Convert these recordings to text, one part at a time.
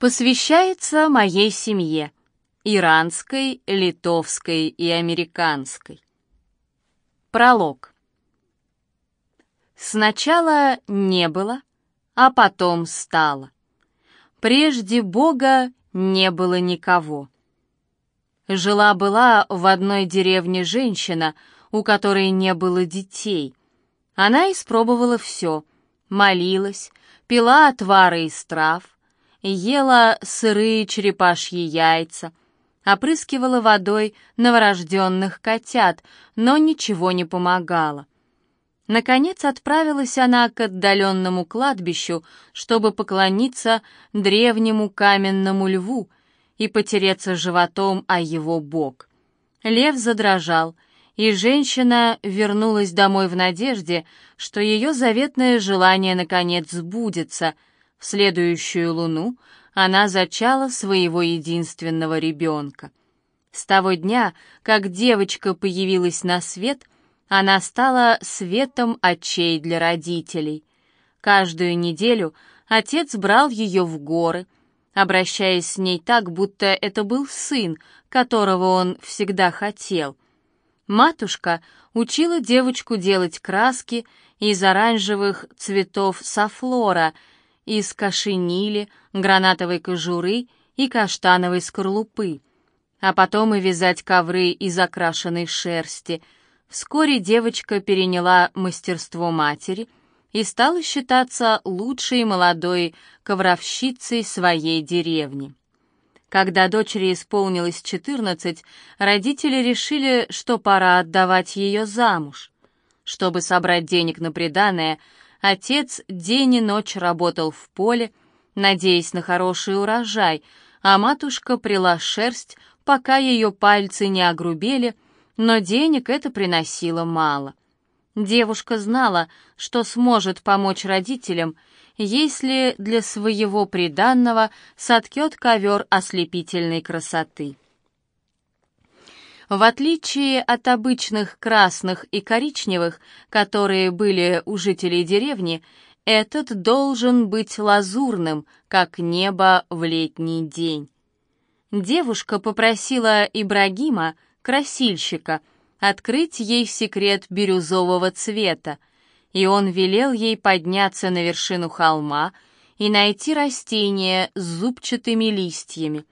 посвящается моей семье, иранской, литовской и американской. Пролог. Сначала не было, а потом стало. Прежде Бога не было никого. Жила-была в одной деревне женщина, у которой не было детей. Она испробовала все, молилась, пила отвары из трав, ела сырые черепашьи яйца, опрыскивала водой новорожденных котят, но ничего не помогало. Наконец отправилась она к отдаленному кладбищу, чтобы поклониться древнему каменному льву и потереться животом о его бок. Лев задрожал, и женщина вернулась домой в надежде, что ее заветное желание наконец сбудется — в следующую луну она зачала своего единственного ребенка. С того дня, как девочка появилась на свет, она стала светом очей для родителей. Каждую неделю отец брал ее в горы, обращаясь с ней так, будто это был сын, которого он всегда хотел. Матушка учила девочку делать краски из оранжевых цветов софлора — из кашинили, гранатовой кожуры и каштановой скорлупы, а потом и вязать ковры из окрашенной шерсти. Вскоре девочка переняла мастерство матери и стала считаться лучшей молодой ковровщицей своей деревни. Когда дочери исполнилось 14, родители решили, что пора отдавать ее замуж. Чтобы собрать денег на приданое, Отец день и ночь работал в поле, надеясь на хороший урожай, а матушка прила шерсть, пока ее пальцы не огрубели, но денег это приносило мало. Девушка знала, что сможет помочь родителям, если для своего приданного соткет ковер ослепительной красоты. В отличие от обычных красных и коричневых, которые были у жителей деревни, этот должен быть лазурным, как небо в летний день. Девушка попросила Ибрагима, красильщика, открыть ей секрет бирюзового цвета, и он велел ей подняться на вершину холма и найти растение с зубчатыми листьями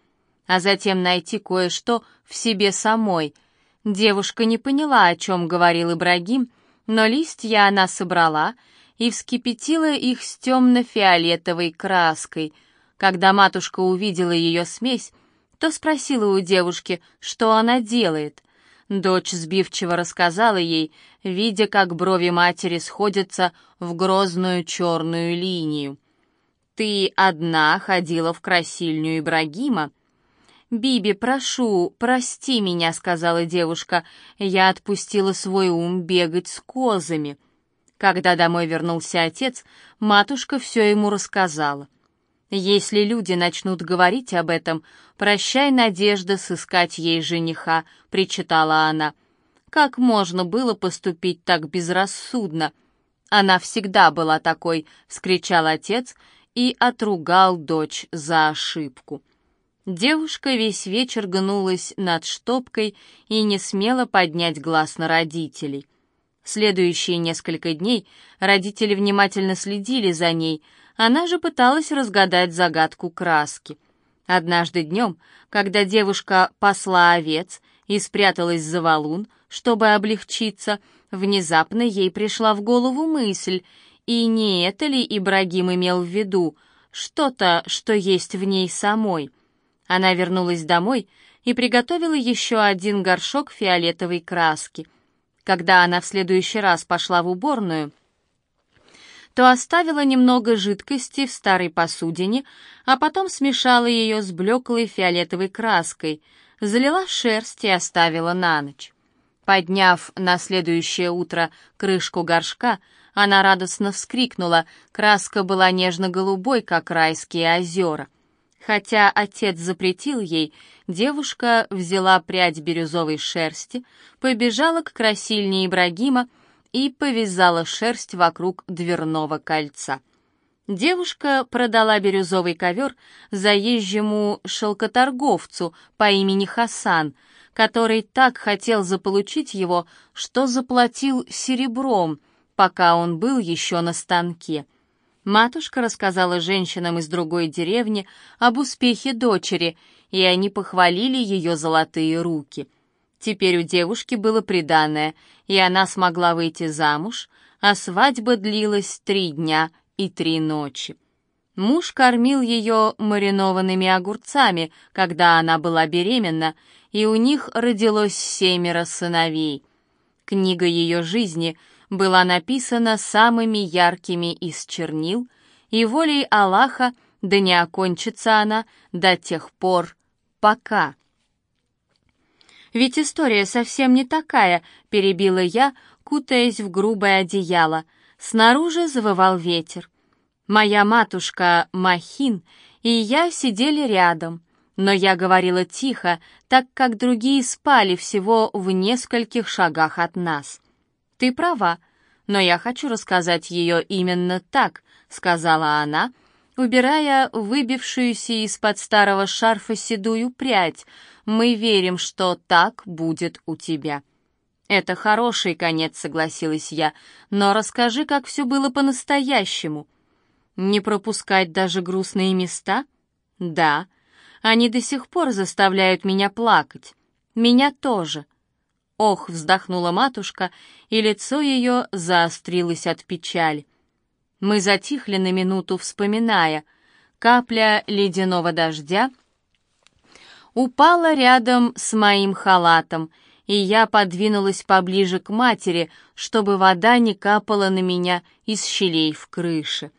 а затем найти кое-что в себе самой. Девушка не поняла, о чем говорил Ибрагим, но листья она собрала и вскипятила их с темно-фиолетовой краской. Когда матушка увидела ее смесь, то спросила у девушки, что она делает. Дочь сбивчиво рассказала ей, видя, как брови матери сходятся в грозную черную линию. «Ты одна ходила в красильню Ибрагима», «Биби, прошу, прости меня», — сказала девушка. «Я отпустила свой ум бегать с козами». Когда домой вернулся отец, матушка все ему рассказала. «Если люди начнут говорить об этом, прощай надежда сыскать ей жениха», — причитала она. «Как можно было поступить так безрассудно?» «Она всегда была такой», — вскричал отец и отругал дочь за ошибку. Девушка весь вечер гнулась над штопкой и не смела поднять глаз на родителей. Следующие несколько дней родители внимательно следили за ней, она же пыталась разгадать загадку краски. Однажды днем, когда девушка пасла овец и спряталась за валун, чтобы облегчиться, внезапно ей пришла в голову мысль, и не это ли Ибрагим имел в виду, что-то, что есть в ней самой — она вернулась домой и приготовила еще один горшок фиолетовой краски. Когда она в следующий раз пошла в уборную, то оставила немного жидкости в старой посудине, а потом смешала ее с блеклой фиолетовой краской, залила шерсть и оставила на ночь. Подняв на следующее утро крышку горшка, она радостно вскрикнула, краска была нежно-голубой, как райские озера — Хотя отец запретил ей, девушка взяла прядь бирюзовой шерсти, побежала к красильне Ибрагима и повязала шерсть вокруг дверного кольца. Девушка продала бирюзовый ковер заезжему шелкоторговцу по имени Хасан, который так хотел заполучить его, что заплатил серебром, пока он был еще на станке. Матушка рассказала женщинам из другой деревни об успехе дочери, и они похвалили ее золотые руки. Теперь у девушки было приданое, и она смогла выйти замуж, а свадьба длилась три дня и три ночи. Муж кормил ее маринованными огурцами, когда она была беременна, и у них родилось семеро сыновей. Книга ее жизни была написана самыми яркими из чернил, и волей Аллаха да не окончится она до тех пор, пока. «Ведь история совсем не такая», — перебила я, кутаясь в грубое одеяло — Снаружи завывал ветер. Моя матушка Махин и я сидели рядом, но я говорила тихо, так как другие спали всего в нескольких шагах от нас. «Ты права, но я хочу рассказать ее именно так», — сказала она, убирая выбившуюся из-под старого шарфа седую прядь. «Мы верим, что так будет у тебя». «Это хороший конец», — согласилась я, «но расскажи, как все было по-настоящему». «Не пропускать даже грустные места?» «Да. Они до сих пор заставляют меня плакать. Меня тоже». Ох, вздохнула матушка, и лицо ее заострилось от печали. Мы затихли на минуту, вспоминая. Капля ледяного дождя упала рядом с моим халатом — и я подвинулась поближе к матери, чтобы вода не капала на меня из щелей в крыше.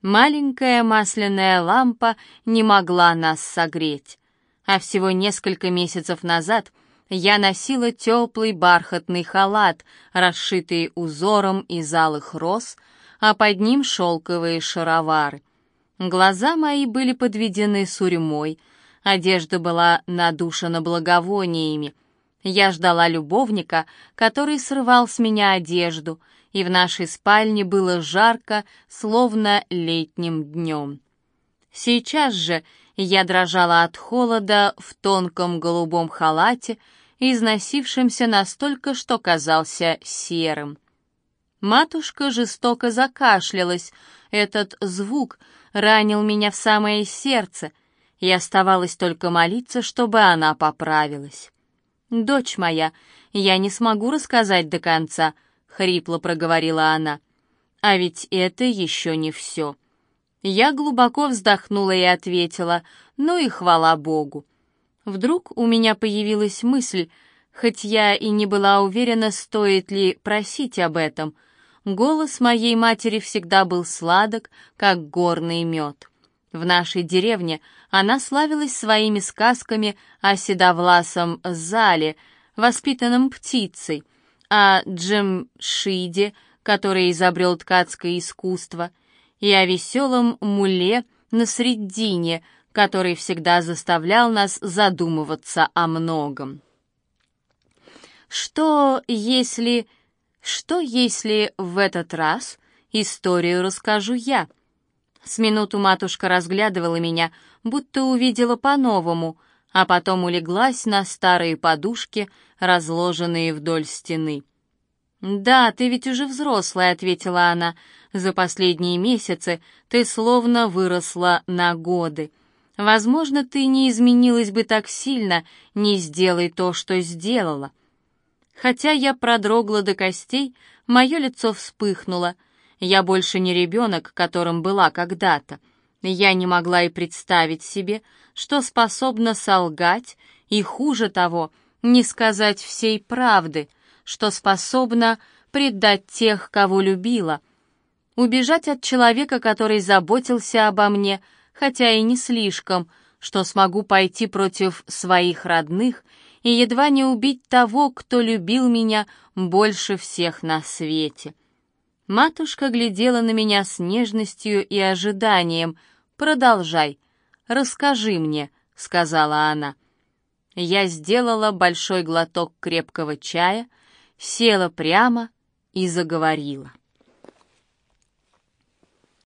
Маленькая масляная лампа не могла нас согреть. А всего несколько месяцев назад я носила теплый бархатный халат, расшитый узором из алых роз, а под ним шелковые шаровары. Глаза мои были подведены сурьмой, одежда была надушена благовониями — я ждала любовника, который срывал с меня одежду, и в нашей спальне было жарко, словно летним днем. Сейчас же я дрожала от холода в тонком голубом халате, износившемся настолько, что казался серым. Матушка жестоко закашлялась. Этот звук ранил меня в самое сердце, и оставалось только молиться, чтобы она поправилась. «Дочь моя, я не смогу рассказать до конца», — хрипло проговорила она. «А ведь это еще не все». Я глубоко вздохнула и ответила, «Ну и хвала Богу». Вдруг у меня появилась мысль, хоть я и не была уверена, стоит ли просить об этом. Голос моей матери всегда был сладок, как горный мед. В нашей деревне она славилась своими сказками о седовласом Зале, воспитанном птицей, о Джемшиде, который изобрел ткацкое искусство, и о веселом муле на средине, который всегда заставлял нас задумываться о многом. Что если... Что если в этот раз историю расскажу я? С минуту матушка разглядывала меня, будто увидела по-новому, а потом улеглась на старые подушки, разложенные вдоль стены. «Да, ты ведь уже взрослая», — ответила она. «За последние месяцы ты словно выросла на годы. Возможно, ты не изменилась бы так сильно, не сделай то, что сделала». Хотя я продрогла до костей, мое лицо вспыхнуло — я больше не ребенок, которым была когда-то. Я не могла и представить себе, что способна солгать и, хуже того, не сказать всей правды, что способна предать тех, кого любила, убежать от человека, который заботился обо мне, хотя и не слишком, что смогу пойти против своих родных и едва не убить того, кто любил меня больше всех на свете. Матушка глядела на меня с нежностью и ожиданием. «Продолжай. Расскажи мне», — сказала она. Я сделала большой глоток крепкого чая, села прямо и заговорила.